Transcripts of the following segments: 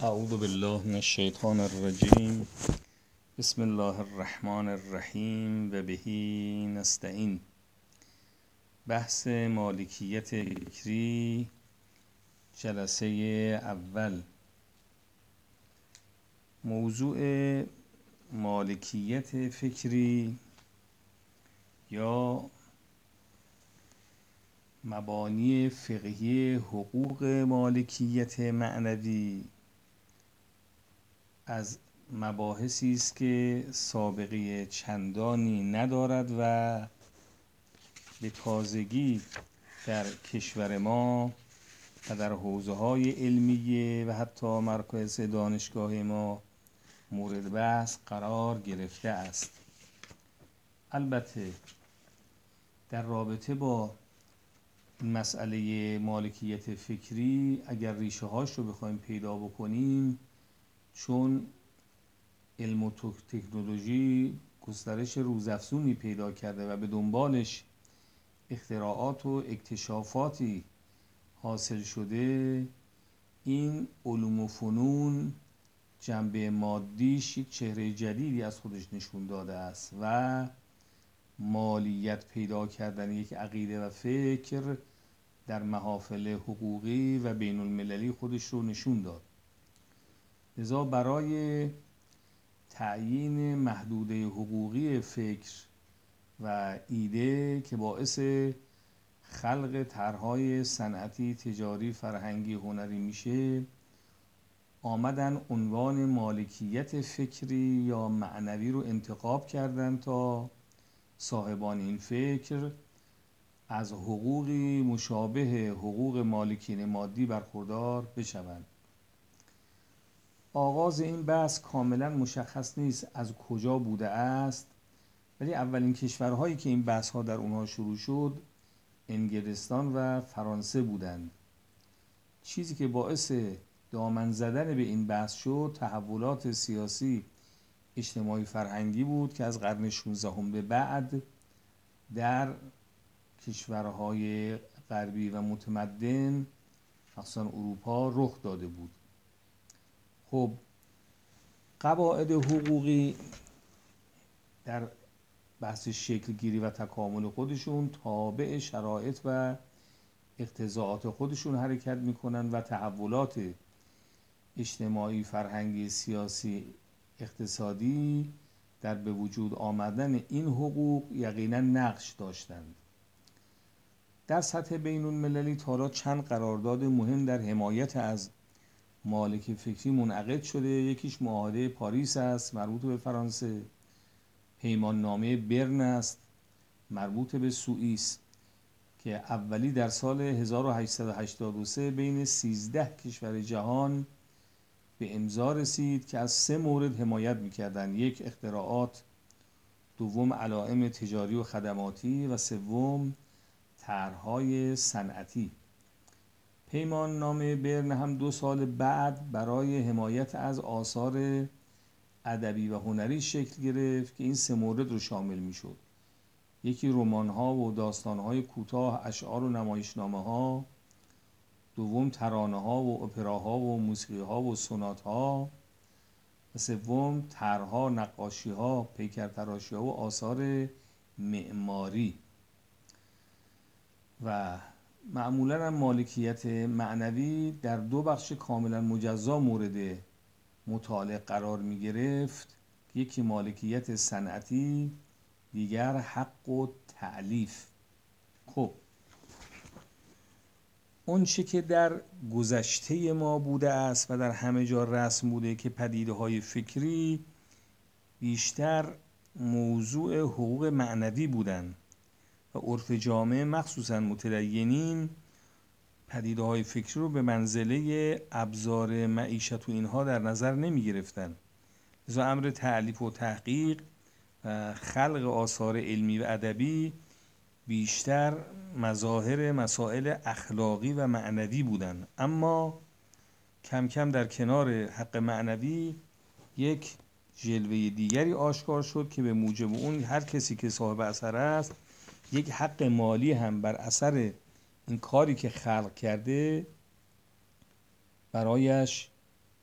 اعوذ بالله من الشیطان الرجیم بسم الله الرحمن الرحیم و بهی نستعین. بحث مالکیت فکری جلسه اول. موضوع مالکیت فکری یا مبانی فقهی حقوق مالکیت معنوی. از مباحثی است که سابقه چندانی ندارد و به تازگی در کشور ما و در حوزه های علمیه و حتی مرکز دانشگاه ما مورد بحث قرار گرفته است. البته در رابطه با مسئله مالکیت فکری اگر ریشه هاش رو بخوایم پیدا بکنیم چون علم و تکنولوژی گسترش روزافزونی پیدا کرده و به دنبالش اختراعات و اکتشافاتی حاصل شده این علوم و فنون جنبه مادیش یک چهره جدیدی از خودش نشون داده است و مالیت پیدا کردن یک عقیده و فکر در محافل حقوقی و بین المللی خودش رو نشون داد. لذا برای تعیین محدوده حقوقی فکر و ایده که باعث خلق طرحهای صنعتی تجاری فرهنگی هنری میشه آمدن عنوان مالکیت فکری یا معنوی رو انتخاب کردن تا صاحبان این فکر از حقوقی مشابه حقوق مالکین مادی برخوردار بشوند. آغاز این بحث کاملا مشخص نیست از کجا بوده است ولی اولین کشورهایی که این بحث ها در اونها شروع شد انگلستان و فرانسه بودند. چیزی که باعث دامن زدن به این بحث شد تحولات سیاسی اجتماعی فرهنگی بود که از قرن 16 به بعد در کشورهای غربی و متمدن مخصوصا اروپا رخ داده بود. خب قواعد حقوقی در بحث شکل گیری و تکامل خودشون تابع شرایط و اقتضاعات خودشون حرکت می‌کنن و تحولات اجتماعی فرهنگی سیاسی اقتصادی در به وجود آمدن این حقوق یقینا نقش داشتند. در سطح بین المللی تارا چند قرارداد مهم در حمایت از مالک فکری منعقد شده. یکیش معاهده پاریس است مربوط به فرانسه. پیمان نامه برن است مربوط به سوئیس که اولی در سال 1883 بین 13 کشور جهان به امضا رسید که از سه مورد حمایت می‌کردند. یک اختراعات دوم علائم تجاری و خدماتی و سوم طرحهای صنعتی. پیمان نامه برن هم دو سال بعد برای حمایت از آثار ادبی و هنری شکل گرفت که این سه مورد رو شامل می شد یکی رمان ها و داستان های کوتاه اشعار و نمایشنامه ها دوم ترانه ها و اپراها و موسیقی ها و سونات ها و سوم طرحها نقاشی ها پیکر تراشی ها و آثار معماری. و معمولا مالکیت معنوی در دو بخش کاملا مجزا مورد مطالعه قرار می گرفت. یکی مالکیت صنعتی دیگر حق و تعلیف خب اون چه که در گذشته ما بوده است و در همه جا رسم بوده که پدیده های فکری بیشتر موضوع حقوق معنوی بودند و عرف جامعه مخصوصا متدینین پدیده های فکری رو به منزله ابزار معیشت و اینها در نظر نمی گرفتن لذا امر تعلیف و تحقیق و خلق آثار علمی و ادبی بیشتر مظاهر مسائل اخلاقی و معنوی بودند اما کم کم در کنار حق معنوی یک جلوه دیگری آشکار شد که به موجب اون هر کسی که صاحب اثر است یک حق مالی هم بر اثر این کاری که خلق کرده برایش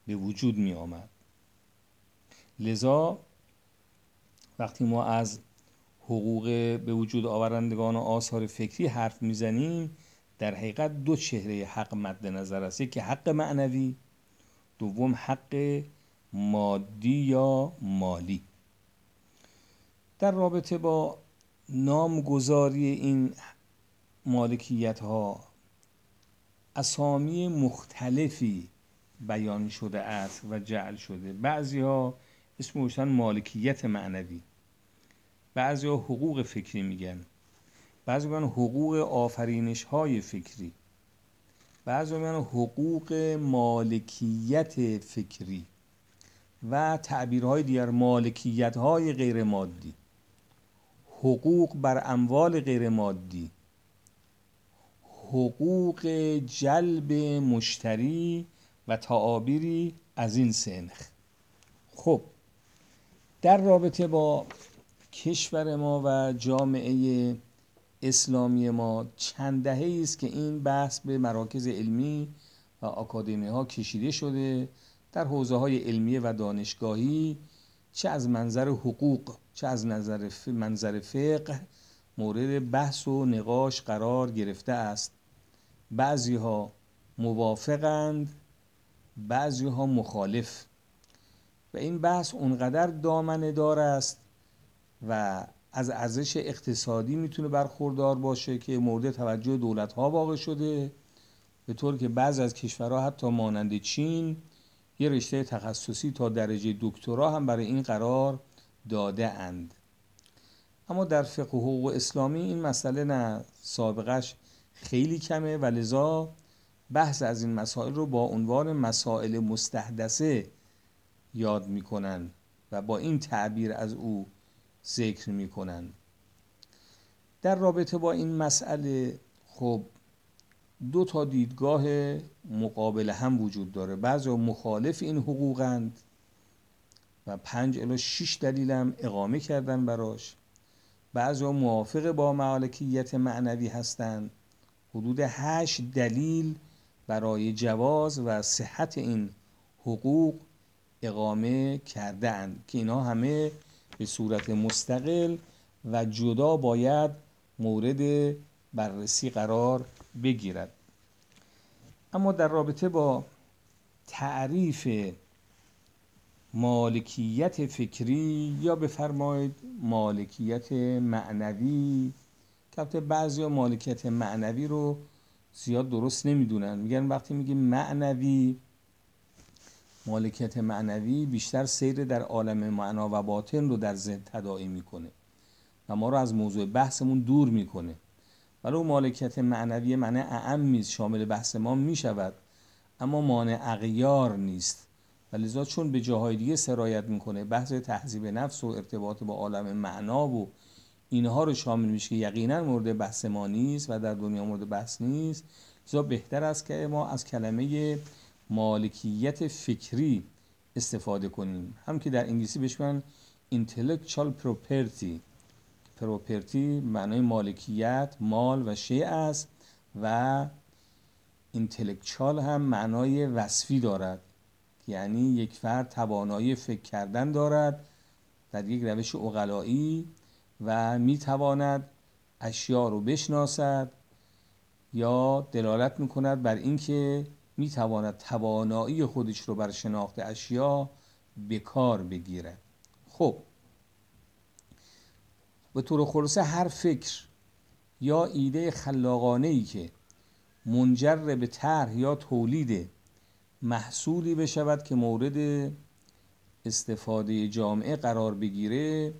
به وجود می آمد. لذا وقتی ما از حقوق به وجود آورندگان و آثار فکری حرف می‌زنیم در حقیقت دو چهره حق مد نظر است. که حق معنوی دوم حق مادی یا مالی. در رابطه با نامگذاری این مالکیت ها اسامی مختلفی بیان شده است و جعل شده. بعضی ها اسم مالکیت معنوی. بعضی ها حقوق فکری میگن. بعضی میگن حقوق آفرینش های فکری. بعضی میگن حقوق مالکیت فکری و تعبیرهای دیگر مالکیت های غیر مادی. حقوق بر اموال غیر مادی. حقوق جلب مشتری و تعابیری از این سنخ. خب در رابطه با کشور ما و جامعه اسلامی ما چند دهه است که این بحث به مراکز علمی و آکادمی ها کشیده شده. در حوزه های علمی و دانشگاهی چه از منظر حقوق چه از نظر منظر فقه مورد بحث و نقاش قرار گرفته است. بعضی ها موافقند بعضی ها مخالف. و این بحث اونقدر دامنه دار است و از ارزش اقتصادی می‌تونه برخوردار باشه که مورد توجه دولت ها واقع شده به طور که بعض از کشورها حتی مانند چین یه رشته تخصصی تا درجه دکترا هم برای این قرار داده اند. اما در فقه حقوق اسلامی این مسئله نه سابقش خیلی کمه و لذا بحث از این مسائل رو با عنوان مسائل مستحدثه یاد می‌کنن و با این تعبیر از او ذکر می‌کنن. در رابطه با این مسئله خب دو تا دیدگاه مقابل هم وجود داره. بعضی مخالف این حقوقند و پنج الا شش دلیل هم اقامه کردن براش. بعضی موافق با مالکیت معنوی هستند حدود هشت دلیل برای جواز و صحت این حقوق اقامه کرده اند که اینا همه به صورت مستقل و جدا باید مورد بررسی قرار بگیرد. اما در رابطه با تعریف مالکیت فکری یا بفرمایید مالکیت معنوی که بعضی مالکیت معنوی رو زیاد درست نمی‌دونن. میگن وقتی میگیم معنوی مالکیت معنوی بیشتر سیر در عالم معنا و باطن رو در ذهن تداعی می‌کنه و ما رو از موضوع بحثمون دور می‌کنه. ولی اون مالکیت معنوی معنی اعم شامل بحث ما می‌شود. اما مانع اغیار نیست. و لذا چون به جاهای دیگه سرایت می‌کنه بحث تهذیب نفس و ارتباط با عالم معنا و اینها رو شامل میشه که یقینا مورد بحث ما نیست و در دنیا مورد بحث نیست. لذا بهتر است که ما از کلمه مالکیت فکری استفاده کنیم. هم که در انگلیسی بهش intellectual property. پروپرتی معنای مالکیت مال و شیء است و اینتלקچوال هم معنای وصفی دارد. یعنی یک فرد توانایی فکر کردن دارد در یک روش اقلایی و می‌تواند اشیا رو بشناسد یا دلالت می‌کند بر اینکه می‌تواند توانایی خودش رو بر شناخت اشیا به کار بگیرد. خب به طور خلاصه هر فکر یا ایده خلاقانه ای که منجر به طرح یا تولید محصولی بشود که مورد استفاده جامعه قرار بگیره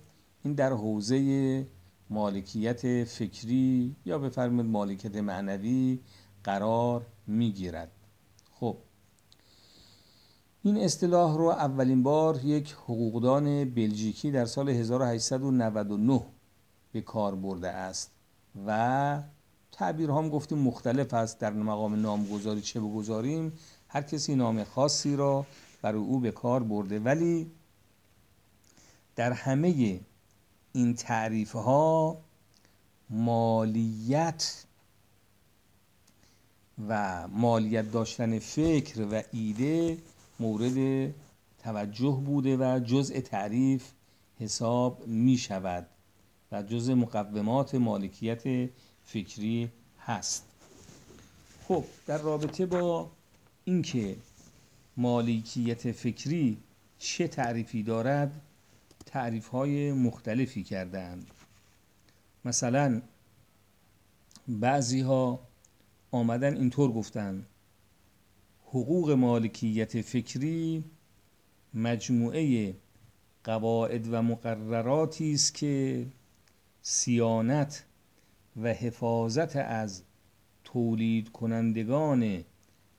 این در حوزه مالکیت فکری یا بفرمایید مالکیت معنوی قرار می‌گیرد. خب این اصطلاح رو اولین بار یک حقوقدان بلژیکی در سال 1899 به کار برده است. و تعبیرها هم گفتیم مختلف است. در مقام نامگذاری چه بگذاریم؟ هر کسی نام خاصی را برای او به کار برده. ولی در همه این تعریف ها مالیت و مالیت داشتن فکر و ایده مورد توجه بوده و جزء تعریف حساب می شود و جزء مقومات مالکیت فکری هست. خب در رابطه با اینکه مالکیت فکری چه تعریفی دارد تعریف های مختلفی کردند مثلا بعضی ها آمدن اینطور گفتن حقوق مالکیت فکری مجموعه قواعد و مقرراتی است که سیانت و حفاظت از تولید کنندگان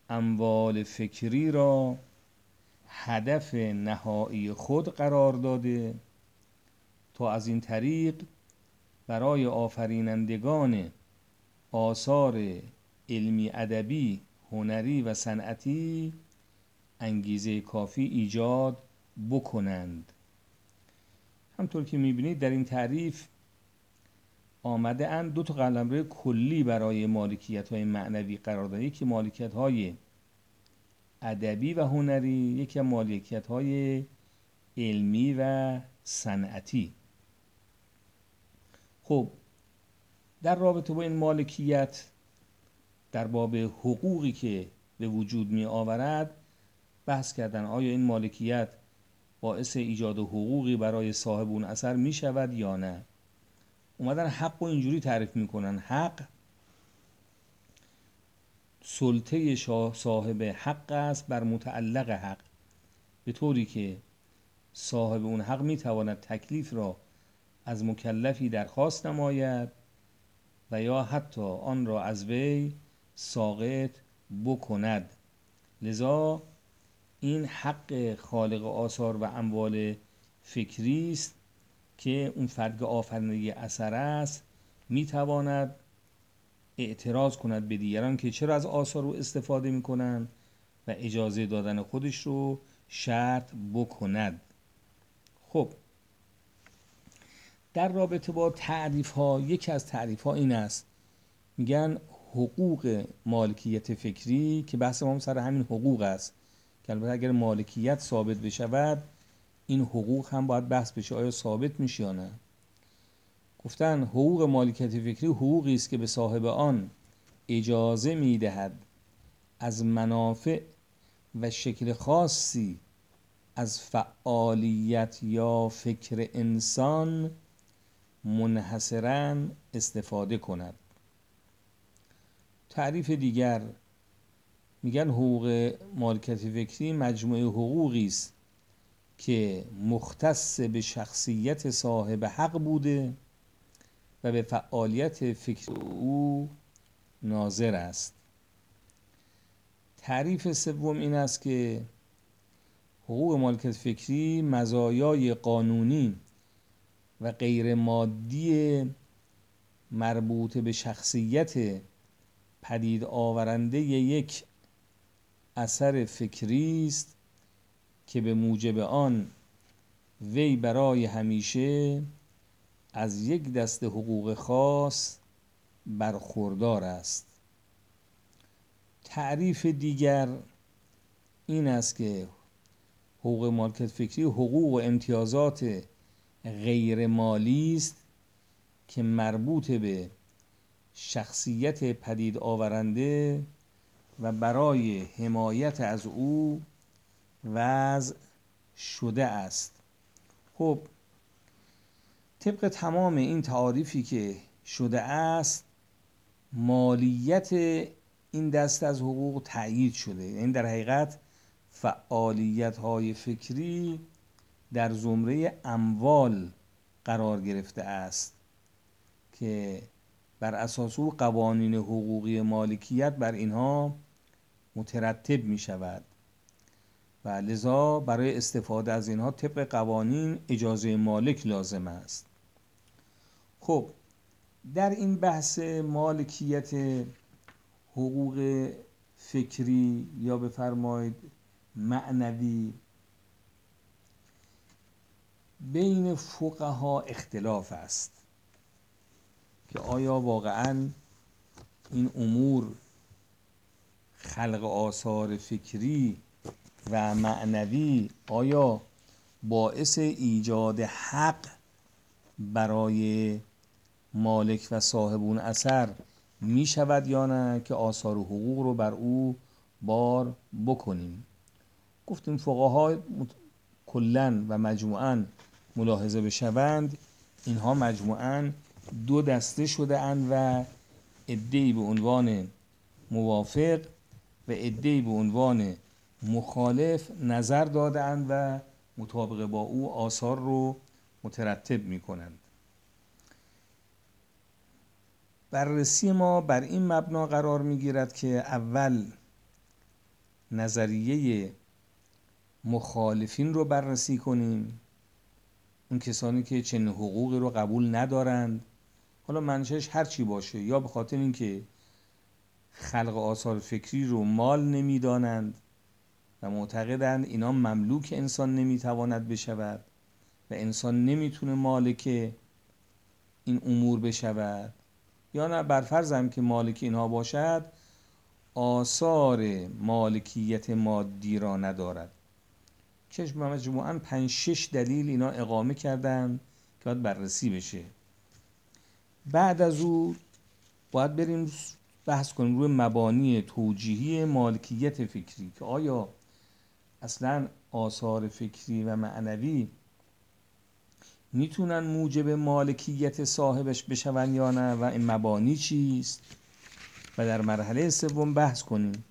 اموال فکری را هدف نهایی خود قرار داده تا از این طریق برای آفرینندگان آثار علمی ادبی هنری و صنعتی انگیزه کافی ایجاد بکنند. همطور که می‌بینید در این تعریف آمده اند دو تا قلمرو کلی برای مالکیت های معنوی قرار داده یکی مالکیت های ادبی و هنری یکی مالکیت های علمی و صنعتی. خب در رابطه با این مالکیت در باب حقوقی که به وجود می آورد بحث کردن آیا این مالکیت باعث ایجاد حقوقی برای صاحب اون اثر می شود یا نه. اومدن حق و اینجوری تعریف می‌کنن. حق سلطه صاحب حق است بر متعلق حق. به طوری که صاحب اون حق می‌تواند تکلیف را از مکلفی درخواست نماید و یا حتی آن را از وی ساقط بکند. لذا این حق خالق آثار و اموال فکری است که اون فرد آفریننده اثر است می‌تواند اعتراض کند به دیگران که چرا از آثار رو استفاده می‌کنن و اجازه دادن خودش رو شرط بکند. خب در رابطه با تعریف ها یکی از تعریف ها این است. میگن حقوق مالکیت فکری که بحث ما سر همین حقوق است که البته اگر مالکیت ثابت بشود این حقوق هم باید بحث بشه آیا ثابت میشه یا نه؟ گفتن حقوق مالکیت فکری حقوقی است که به صاحب آن اجازه می‌دهد از منافع و شکل خاصی از فعالیت یا فکر انسان منحصرا استفاده کند. تعریف دیگر میگن حقوق مالکیت فکری مجموعه حقوقی است که مختص به شخصیت صاحب حق بوده و به فعالیت فکر او ناظر است. تعریف سوم این است که حقوق مالکیت فکری مزایای قانونی و غیر مادی مربوط به شخصیت پدید آورنده یک اثر فکری است که به موجب آن وی برای همیشه از یک دست حقوق خاص برخوردار است. تعریف دیگر این است که حقوق مالکت فکری حقوق و امتیازات غیر مالی است که مربوط به شخصیت پدید آورنده و برای حمایت از او وضع شده است. خب طبق تمام این تعاریفی که شده است مالیت این دست از حقوق تأیید شده. این یعنی در حقیقت فعالیت های فکری در زمره اموال قرار گرفته است که بر اساس او قوانین حقوقی مالکیت بر اینها مترتب می شود و لذا برای استفاده از اینها طبق قوانین اجازه مالک لازم است. خب در این بحث مالکیت حقوق فکری یا بفرمایید معنوی بین فقها اختلاف است که آیا واقعا این امور خلق آثار فکری و معنوی آیا باعث ایجاد حق برای مالک و صاحبون اثر می شود یا نه که آثار و حقوق رو بر او بار بکنیم؟ گفتیم فقها کلا و مجموعا ملاحظه بشوند. اینها مجموعا دو دسته شده اند و ادهی به عنوان موافق و ادهی به عنوان مخالف نظر دادند و مطابق با او آثار رو مترتب می کنند بررسی ما بر این مبنا قرار می گیرد که اول نظریه مخالفین رو بررسی کنیم. اون کسانی که چنین حقوقی رو قبول ندارند. حالا منشش هر چی باشه یا به خاطر اینکه خلق آثار فکری رو مال نمی‌دانند و معتقدند اینا مملوک انسان نمی‌تواند بشود و انسان نمی‌تونه مالک این امور بشود. یا نه برفرضم که مالک اینها باشد آثار مالکیت مادی را ندارد. که مجموعا پنج شش دلیل اینا اقامه کردن که باید بررسی بشه. بعد از او باید بریم بحث کنیم روی مبانی توجیهی مالکیت فکری که آیا اصلا آثار فکری و معنوی می‌تونن موجب مالکیت صاحبش بشون یا نه و این مبانی چیست؟ و در مرحله سوم بحث کنیم.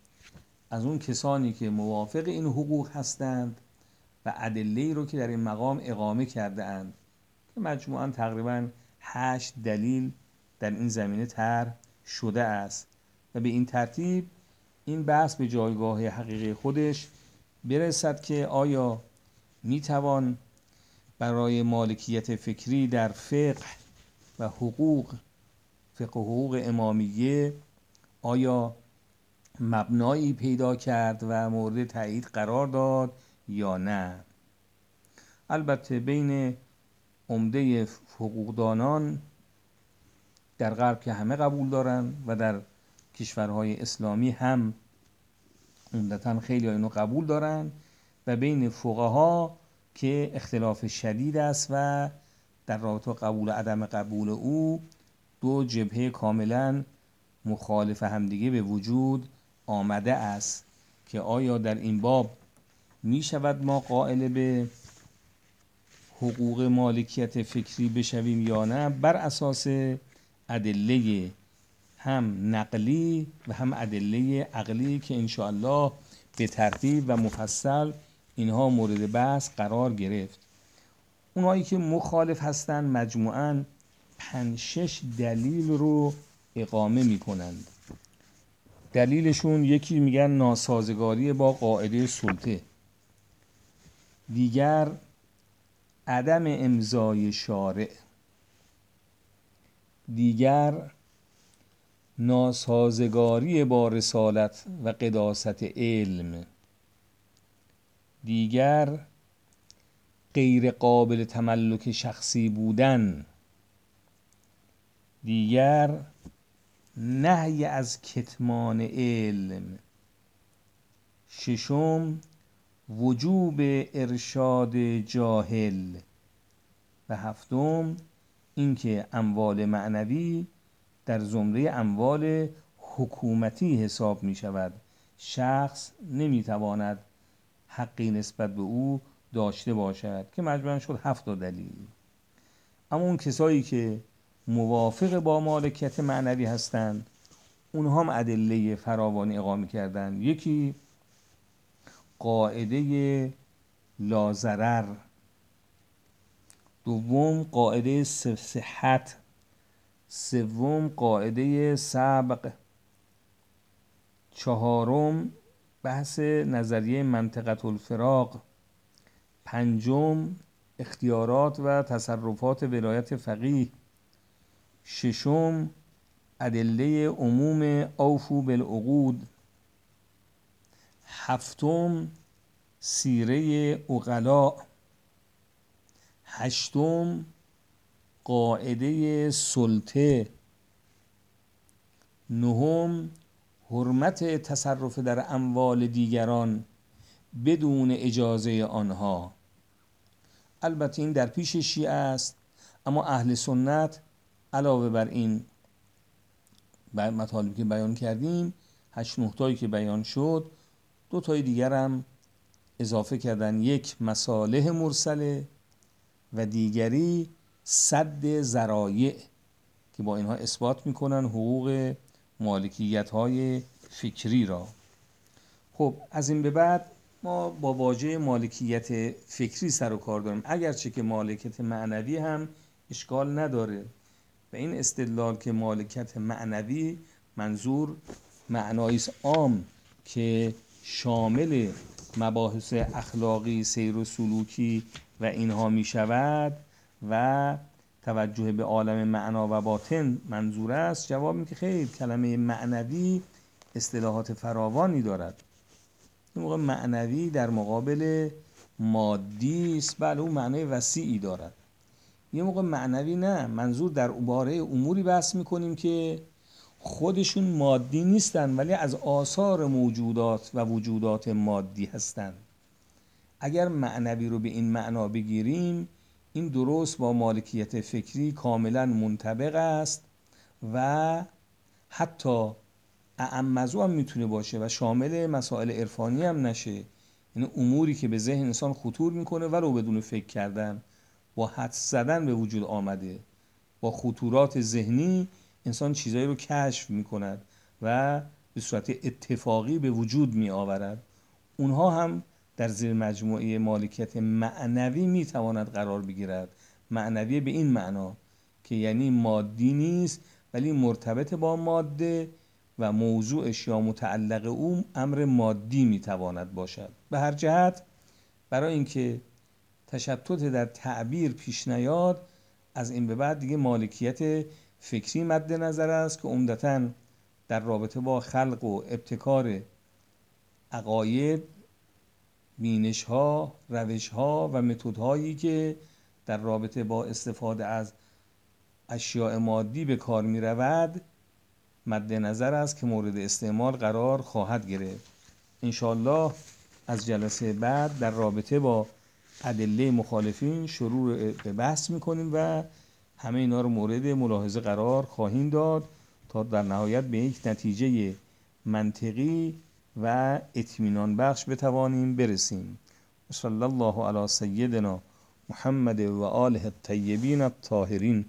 از اون کسانی که موافق این حقوق هستند و ادله رو که در این مقام اقامه کرده اند. که مجموعا تقریبا هشت دلیل در این زمینه تر شده است. و به این ترتیب این بحث به جایگاه حقیقی خودش برسد که آیا می‌توان برای مالکیت فکری در فقه و حقوق فقه و حقوق امامیه آیا مبنایی پیدا کرد و مورد تایید قرار داد یا نه؟ البته بین عمده حقوقدانان در غرب که همه قبول دارن و در کشورهای اسلامی هم عمدتا خیلی اینو قبول دارن و بین فقها که اختلاف شدید است و در رابطه قبول و عدم قبول او دو جبهه کاملا مخالف همدیگه به وجود آمده است که آیا در این باب می شود ما قائل به حقوق مالکیت فکری بشویم یا نه؟ بر اساس ادله هم نقلی و هم ادله عقلی که انشاءالله به ترتیب و مفصل اینها مورد بحث قرار گرفت. اونایی که مخالف هستن مجموعاً پنج شش دلیل رو اقامه می کنند دلیلشون یکی میگن ناسازگاری با قاعده سلطه. دیگر عدم امضای شارع. دیگر ناسازگاری با رسالت و قداست علم. دیگر غیر قابل تملک شخصی بودن. دیگر نهی از کتمان علم. ششم وجوب ارشاد جاهل. و هفتم اینکه اموال معنوی در زمره اموال حکومتی حساب می شود شخص نمی تواند حقی نسبت به او داشته باشد که مجموعا شد هفت دلیل. اما اون کسایی که موافق با مالکیت معنوی هستند اونها هم ادله فراوانی اقامه کردن یکی قاعده لازرر دوم قاعده صحت سوم قاعده سبق. چهارم بحث نظریه منطقت الفراق. پنجم اختیارات و تصرفات ولایت فقیه. ششم ادله عموم اوفو بالعقود. هفتم سیره اقلا هشتم قاعده سلطه. نهم حرمت تصرف در اموال دیگران بدون اجازه آنها. البته این در پیش شیعه است اما اهل سنت علاوه بر این مطالبی که بیان کردیم هشت نهتایی که بیان شد دو تای دیگر هم اضافه کردن. یک مصالح مرسله و دیگری صد زرایع که با اینها اثبات می‌کنن حقوق مالکیت های فکری را. خب از این به بعد ما با واژه مالکیت فکری سر و کار داریم. اگرچه که مالکیت معنوی هم اشکال نداره. و این استدلال که مالکیت معنوی منظور معنایی عام که شامل مباحث اخلاقی سیر و سلوکی و اینها می شود و توجه به عالم معنا و باطن منظور است. جواب که خیلی کلمه معنوی اصطلاحات فراوانی دارد. این موقع معنوی در مقابل مادی است. بله اون معنای وسیعی دارد. یه موقع معنوی نه منظور در باره اموری بحث می‌کنیم که خودشون مادی نیستن ولی از آثار موجودات و وجودات مادی هستند اگر معنوی رو به این معنا بگیریم این درست با مالکیت فکری کاملا منطبق است و حتی اعمزو هم می‌تونه باشه و شامل مسائل عرفانی هم نشه. یعنی اموری که به ذهن انسان خطور می‌کنه ولو بدون فکر کردن با حد زدن به وجود آمده. با خطورات ذهنی انسان چیزایی رو کشف می‌کند و به صورت اتفاقی به وجود می آورد اونها هم در زیر مجموعه مالکیت معنوی می‌تواند قرار بگیرد. معنوی به این معنا که یعنی مادی نیست ولی مرتبط با ماده و موضوعش یا متعلق او امر مادی می‌تواند باشد. به هر جهت برای اینکه تشتت در تعبیر پیش نیاد از این به بعد دیگه مالکیت فکری مد نظر است که عمدتا در رابطه با خلق و ابتکار عقاید بینش ها روش ها و متد هایی که در رابطه با استفاده از اشیاء مادی به کار می رود مد نظر است که مورد استعمال قرار خواهد گرفت. انشالله از جلسه بعد در رابطه با ادله مخالفین شروع به بحث می‌کنیم و همه اینا رو مورد ملاحظه قرار خواهیم داد تا در نهایت به یک نتیجه منطقی و اطمینان بخش بتوانیم برسیم. صلی الله علی سیدنا محمد و آله الطیبین الطاهرین.